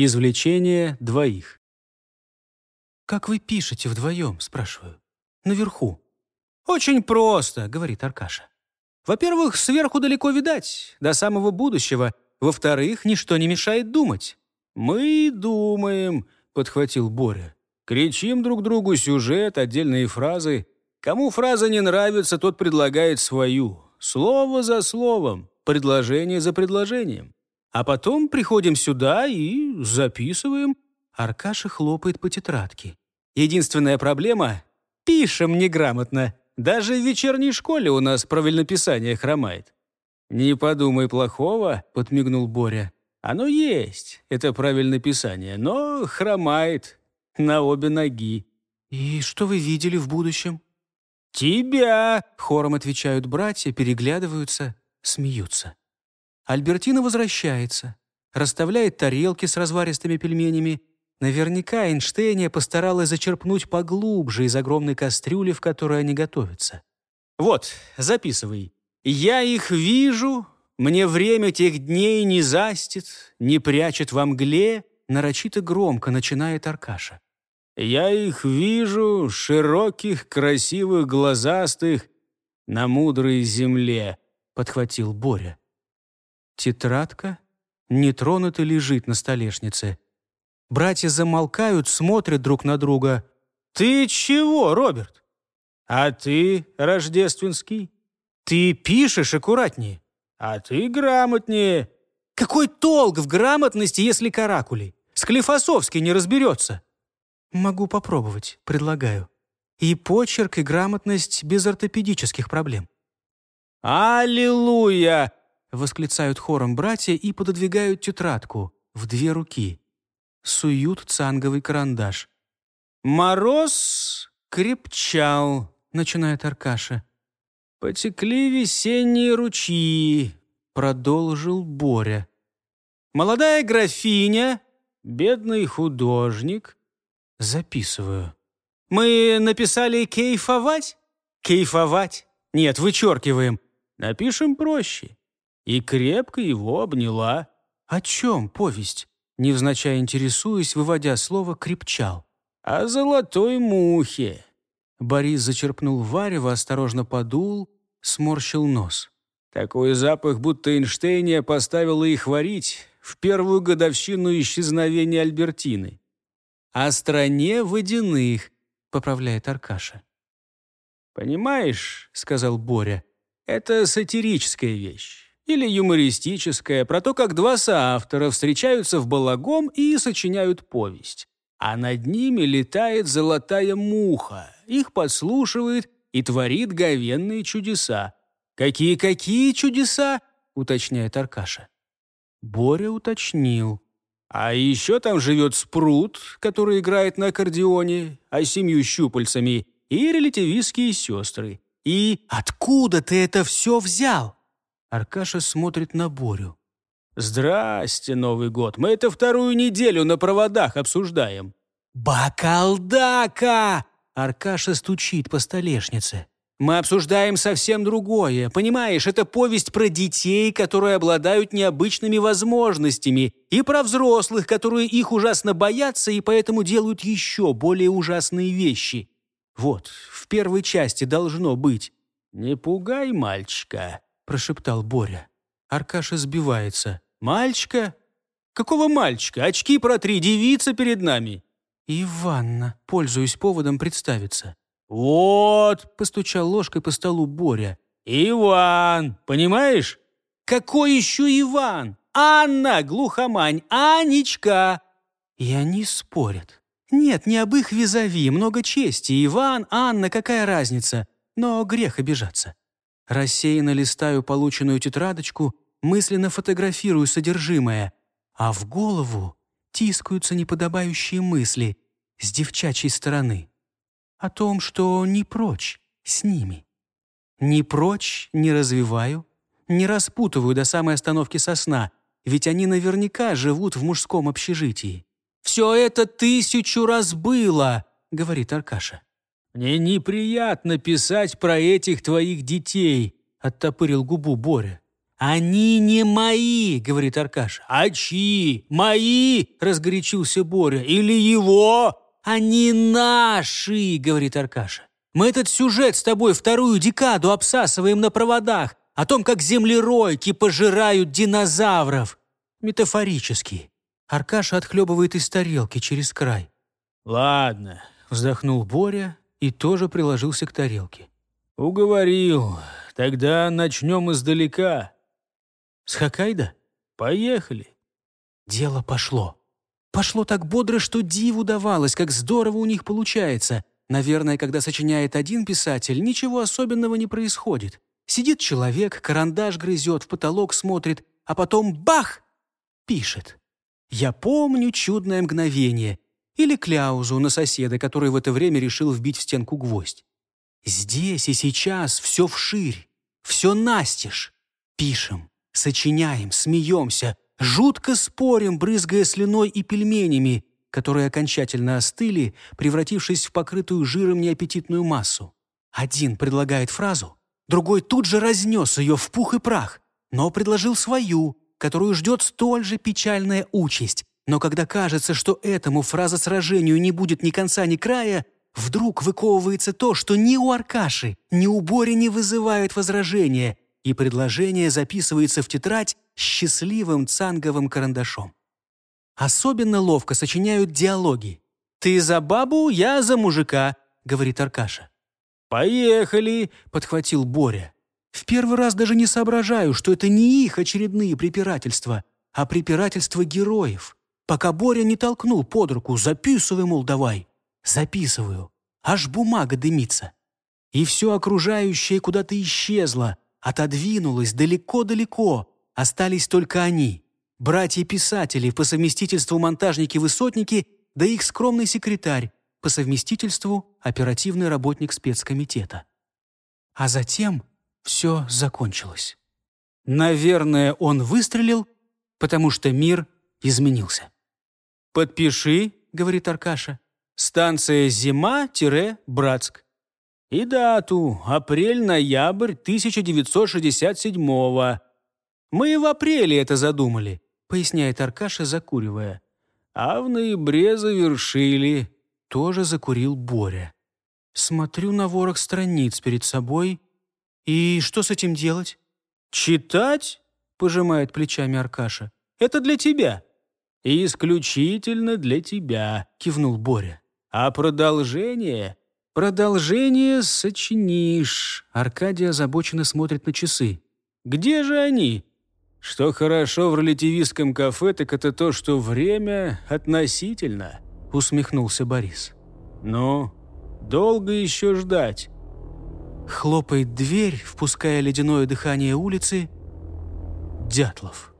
Извлечение двоих. «Как вы пишете вдвоем?» – спрашиваю. «Наверху». «Очень просто», – говорит Аркаша. «Во-первых, сверху далеко видать, до самого будущего. Во-вторых, ничто не мешает думать». «Мы думаем», – подхватил Боря. «Кричим друг другу сюжет, отдельные фразы. Кому фраза не нравится, тот предлагает свою. Слово за словом, предложение за предложением. А потом приходим сюда и записываем. Аркаша хлопает по тетрадке. Единственная проблема — пишем неграмотно. Даже в вечерней школе у нас правильнописание хромает. «Не подумай плохого», — подмигнул Боря. «Оно есть, это правильное писание, но хромает на обе ноги». «И что вы видели в будущем?» «Тебя!» — хором отвечают братья, переглядываются, смеются. Альбертина возвращается, расставляет тарелки с разваристыми пельменями. Наверняка Эйнштейния постаралась зачерпнуть поглубже из огромной кастрюли, в которой они готовятся. «Вот, записывай. Я их вижу, мне время тех дней не застит, не прячет во мгле», нарочито громко начинает Аркаша. Я их вижу, широких, красивых, глазастых, на мудрой земле», — подхватил Боря. Тетрадка нетронуто лежит на столешнице. Братья замолкают, смотрят друг на друга. «Ты чего, Роберт? А ты, Рождественский? Ты пишешь аккуратнее, а ты грамотнее. Какой толк в грамотности, если каракули? Склифосовский не разберется». «Могу попробовать, предлагаю. И почерк, и грамотность без ортопедических проблем». «Аллилуйя!» — восклицают хором братья и пододвигают тетрадку в две руки. Суют цанговый карандаш. «Мороз крепчал», — начинает Аркаша. «Потекли весенние ручьи», — продолжил Боря. «Молодая графиня, бедный художник, Записываю. Мы написали «кейфовать»? Кейфовать? Нет, вычеркиваем. Напишем проще. И крепко его обняла. О чем повесть? Невзначай интересуясь, выводя слово «крепчал». О золотой мухе. Борис зачерпнул варево, осторожно подул, сморщил нос. Такой запах, будто Эйнштейния поставила их варить в первую годовщину исчезновения Альбертины о стране водяных», — поправляет Аркаша. «Понимаешь», — сказал Боря, — «это сатирическая вещь. Или юмористическая, про то, как два соавтора встречаются в балагом и сочиняют повесть. А над ними летает золотая муха, их подслушивает и творит говенные чудеса. «Какие-какие чудеса?» — уточняет Аркаша. Боря уточнил. А еще там живет спрут, который играет на аккордеоне, а семью щупальцами, и релятивистские сестры. И откуда ты это все взял? Аркаша смотрит на Борю. «Здрасте, Новый год. Мы это вторую неделю на проводах обсуждаем». «Бакалдака!» Аркаша стучит по столешнице. Мы обсуждаем совсем другое. Понимаешь, это повесть про детей, которые обладают необычными возможностями, и про взрослых, которые их ужасно боятся и поэтому делают еще более ужасные вещи. Вот, в первой части должно быть. «Не пугай мальчика», — прошептал Боря. Аркаша сбивается. «Мальчика? Какого мальчика? Очки протри, девица перед нами». «Иванна», пользуясь поводом представиться. «Вот!» — постучал ложкой по столу Боря. «Иван! Понимаешь? Какой еще Иван? Анна, глухомань, Анечка!» И они спорят. Нет, не об их визави, много чести. Иван, Анна, какая разница? Но грех обижаться. Рассеянно листаю полученную тетрадочку, мысленно фотографирую содержимое, а в голову тискаются неподобающие мысли с девчачьей стороны о том, что не прочь с ними. Не прочь, не развиваю, не распутываю до самой остановки сосна, ведь они наверняка живут в мужском общежитии. «Все это тысячу раз было», — говорит Аркаша. «Мне неприятно писать про этих твоих детей», — оттопырил губу Боря. «Они не мои», — говорит Аркаша. «А чьи? Мои?» — разгорячился Боря. «Или его?» «Они наши», — говорит Аркаша. «Мы этот сюжет с тобой вторую декаду обсасываем на проводах, о том, как землеройки пожирают динозавров». Метафорически. Аркаша отхлебывает из тарелки через край. «Ладно», — вздохнул Боря и тоже приложился к тарелке. «Уговорил. Тогда начнем издалека». «С Хоккайдо? Поехали». Дело пошло. Пошло так бодро, что диву давалось, как здорово у них получается. Наверное, когда сочиняет один писатель, ничего особенного не происходит. Сидит человек, карандаш грызет, в потолок смотрит, а потом бах! Пишет. «Я помню чудное мгновение». Или кляузу на соседа, который в это время решил вбить в стенку гвоздь. Здесь и сейчас все вширь, все настежь. Пишем, сочиняем, смеемся, жутко спорим, брызгая слюной и пельменями, которые окончательно остыли, превратившись в покрытую жиром неаппетитную массу. Один предлагает фразу, другой тут же разнес ее в пух и прах, но предложил свою, которую ждет столь же печальная участь. Но когда кажется, что этому фразосражению не будет ни конца, ни края, вдруг выковывается то, что ни у Аркаши, ни у Бори не вызывает возражения, и предложение записывается в тетрадь счастливым цанговым карандашом. Особенно ловко сочиняют диалоги. «Ты за бабу, я за мужика», — говорит Аркаша. «Поехали», — подхватил Боря. В первый раз даже не соображаю, что это не их очередные препирательства, а препирательства героев. Пока Боря не толкнул под руку, записывай, мол, давай. Записываю. Аж бумага дымится. И все окружающее куда-то исчезло, отодвинулось далеко-далеко. Остались только они, братья-писатели, по совместительству монтажники-высотники, да их скромный секретарь, по совместительству оперативный работник спецкомитета. А затем все закончилось. Наверное, он выстрелил, потому что мир изменился. «Подпиши», — говорит Аркаша, «станция Зима-Братск». И дату — апрель-ноябрь 1967-го. Мы в апреле это задумали, поясняет Аркаша, закуривая. А в ноябре завершили. Тоже закурил Боря. Смотрю на ворох страниц перед собой. И что с этим делать? «Читать?» — пожимает плечами Аркаша. «Это для тебя». «Исключительно для тебя», — кивнул Боря. «А продолжение?» «Продолжение сочинишь». Аркадий озабоченно смотрит на часы. «Где же они?» «Что хорошо в релятивистском кафе, так это то, что время относительно», — усмехнулся Борис. «Ну, долго еще ждать?» Хлопает дверь, впуская ледяное дыхание улицы. Дятлов.